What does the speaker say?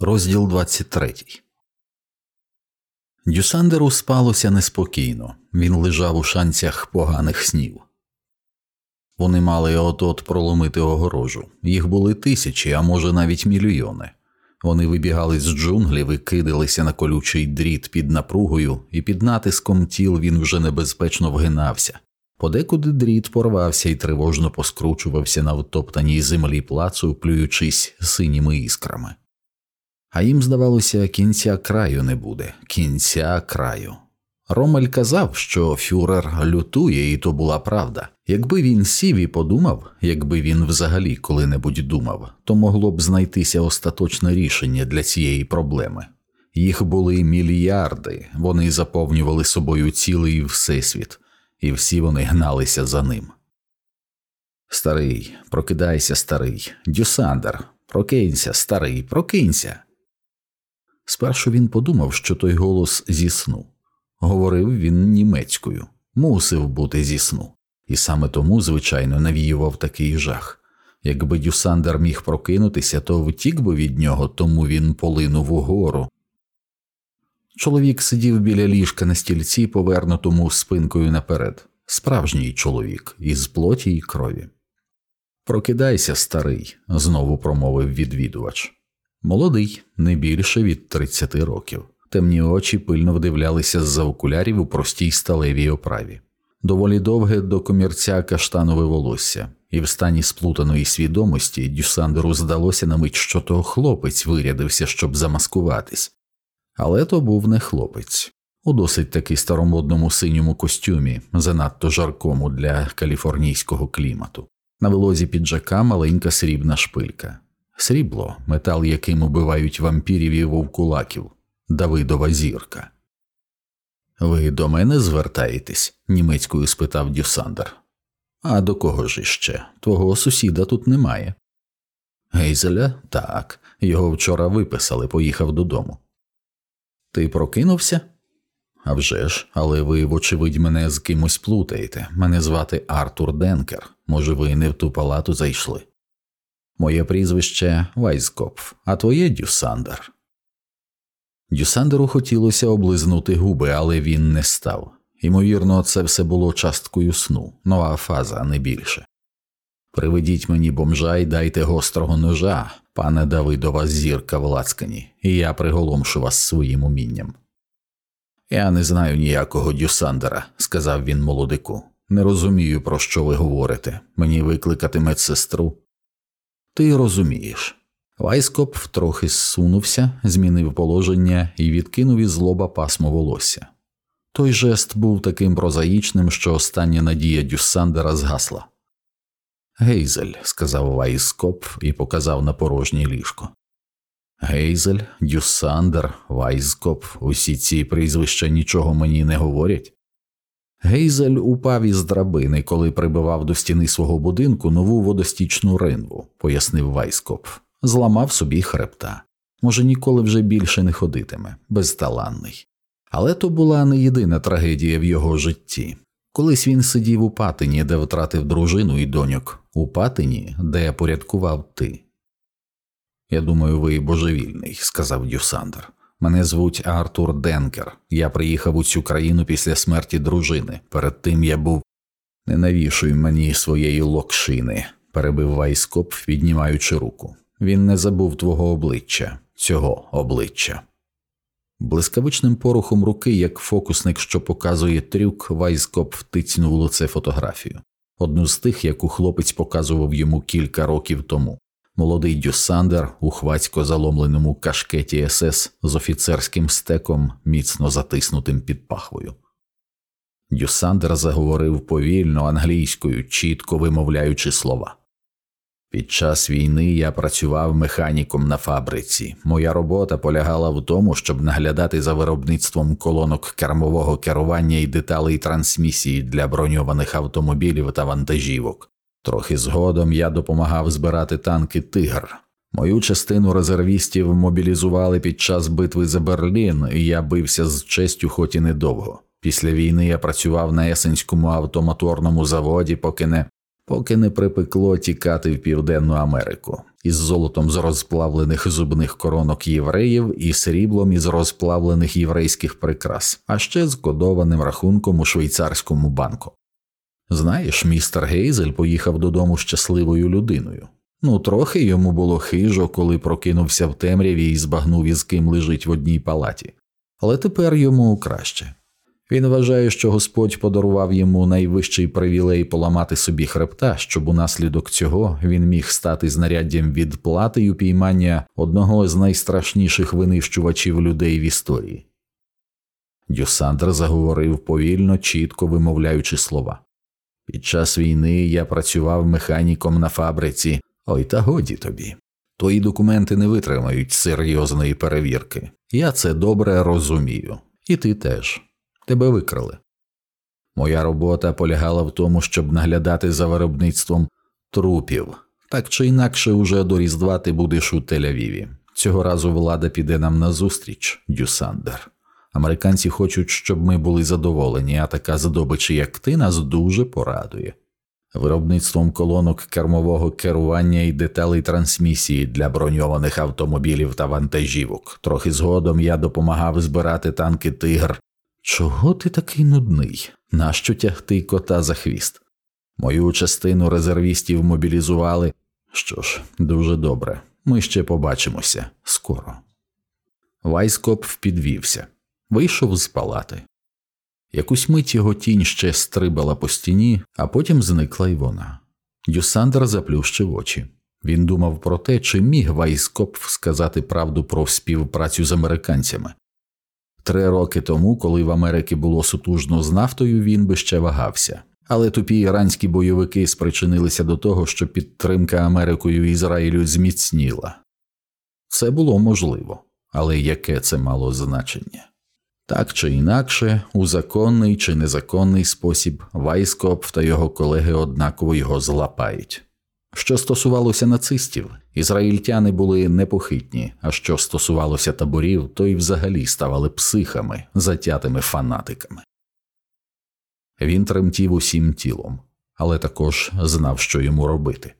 Розділ 23 Дюсандеру спалося неспокійно. Він лежав у шанцях поганих снів. Вони мали от от проломити огорожу. Їх були тисячі, а може навіть мільйони. Вони вибігали з джунглів і кидалися на колючий дріт під напругою, і під натиском тіл він вже небезпечно вгинався. Подекуди дріт порвався і тривожно поскручувався на втоптаній землі плацу, плюючись синіми іскрами. А їм, здавалося, кінця краю не буде, кінця краю. Ромель казав, що фюрер лютує, і то була правда. Якби він сів і подумав, якби він взагалі коли-небудь думав, то могло б знайтися остаточне рішення для цієї проблеми. Їх були мільярди, вони заповнювали собою цілий всесвіт, і всі вони гналися за ним. Старий, прокидайся, старий, Дюсандер, прокинься, старий, прокинься. Спершу він подумав, що той голос зі сну. Говорив він німецькою, мусив бути зі сну, і саме тому, звичайно, навіював такий жах. Якби Дюсандер міг прокинутися, то втік би від нього, тому він полинув угору. Чоловік сидів біля ліжка на стільці, повернутому спинкою наперед, справжній чоловік із плоті й крові. Прокидайся, старий, знову промовив відвідувач. Молодий, не більше від 30 років. Темні очі пильно вдивлялися з за окулярів у простій сталевій оправі. Доволі довге до комірця каштанове волосся, і в стані сплутаної свідомості Дюсандеру здалося на мить, що то хлопець вирядився, щоб замаскуватись. Але то був не хлопець, у досить таки старомодному синьому костюмі, занадто жаркому для каліфорнійського клімату. На вилозі піджака маленька срібна шпилька, срібло, метал, яким убивають вампірів і вовкулаків, Давидова зірка. Ви до мене звертаєтесь? німецькою спитав Дюсандер. А до кого ж іще? Твого сусіда тут немає. Гейзеля? Так, його вчора виписали, поїхав додому. Ти прокинувся? «А вже ж, але ви, вочевидь, мене з кимось плутаєте. Мене звати Артур Денкер. Може, ви не в ту палату зайшли? Моє прізвище Вайскопф, а твоє Дюсандер. Дюсандеру хотілося облизнути губи, але він не став. Ймовірно, це все було часткою сну, нова фаза, не більше. Приведіть мені бомжа і дайте гострого ножа, пане Давидова зірка в лацкані, і я приголомшу вас своїм умінням. Я не знаю ніякого Дюсандера, сказав він молодику. Не розумію, про що ви говорите. Мені викликати медсестру. Ти розумієш. Вайскоп трохи зсунувся, змінив положення і відкинув із лоба пасмо волосся. Той жест був таким прозаїчним, що остання надія Дюссандера згасла. Гейзель, сказав Вайскоп і показав на порожнє ліжко. Гейзель, Дюссандер, Вайскоп, усі ці прізвища нічого мені не говорять. Гейзель упав із драбини, коли прибивав до стіни свого будинку нову водостічну ринву, пояснив Вайскоп, зламав собі хребта. Може, ніколи вже більше не ходитиме, безталанний. Але то була не єдина трагедія в його житті. Колись він сидів у патині, де втратив дружину і доньок, у патині, де порядкував ти. Я думаю, ви божевільний, сказав Дюсандер. Мене звуть Артур Денкер. Я приїхав у цю країну після смерті дружини. Перед тим я був. Не навішуй мені своєї локшини, перебив Вайскоп, піднімаючи руку. Він не забув твого обличчя, цього обличчя. Блискавичним порухом руки, як фокусник, що показує трюк, Вайскоп втицнув лице фотографію, одну з тих, яку хлопець показував йому кілька років тому. Молодий Дюсандер у хвацько заломленому кашкеті СС з офіцерським стеком, міцно затиснутим під пахвою. Дюсандер заговорив повільно англійською, чітко вимовляючи слова. Під час війни я працював механіком на фабриці. Моя робота полягала в тому, щоб наглядати за виробництвом колонок кермового керування і деталей трансмісії для броньованих автомобілів та вантажівок. Трохи згодом я допомагав збирати танки Тигр. Мою частину резервістів мобілізували під час битви за Берлін, і я бився з честю, хоч і недовго. Після війни я працював на Есенському автомоторному заводі, поки не поки не припекло тікати в Південну Америку із золотом з розплавлених зубних коронок євреїв і сріблом із розплавлених єврейських прикрас, а ще з кодованим рахунком у швейцарському банку. Знаєш, містер Гейзель поїхав додому щасливою людиною. Ну, трохи йому було хижо, коли прокинувся в темряві і збагнув, із ким лежить в одній палаті, але тепер йому краще. Він вважає, що Господь подарував йому найвищий привілей поламати собі хребта, щоб унаслідок цього він міг стати знаряддям відплати й упіймання одного з найстрашніших винищувачів людей в історії. Дюсандр заговорив повільно, чітко вимовляючи слова. Під час війни я працював механіком на фабриці, ой та годі тобі. Твої документи не витримають серйозної перевірки. Я це добре розумію, і ти теж тебе викрали. Моя робота полягала в тому, щоб наглядати за виробництвом трупів. Так чи інакше, уже до Різдва ти будеш у Тель-Авіві. Цього разу влада піде нам назустріч, Дюсандер. Американці хочуть, щоб ми були задоволені, а така здобич, як ти, нас дуже порадує. Виробництвом колонок кермового керування і деталей трансмісії для броньованих автомобілів та вантажівок. Трохи згодом я допомагав збирати танки Тигр Чого ти такий нудний? Нащо тягти кота за хвіст? Мою частину резервістів мобілізували. Що ж, дуже добре, ми ще побачимося скоро. Вайскоп впідвівся, вийшов з палати. Якусь мить його тінь ще стрибала по стіні, а потім зникла й вона. Дюсандер заплющив очі. Він думав про те, чи міг Вайскоп сказати правду про співпрацю з американцями. Три роки тому, коли в Америці було сутужно з нафтою, він би ще вагався. Але тупі іранські бойовики спричинилися до того, що підтримка Америкою Ізраїлю зміцніла. Це було можливо, але яке це мало значення? Так чи інакше, у законний чи незаконний спосіб Вайскоп та його колеги однаково його злапають. Що стосувалося нацистів, ізраїльтяни були непохитні, а що стосувалося таборів, то й взагалі ставали психами, затятими фанатиками. Він тремтів усім тілом, але також знав, що йому робити.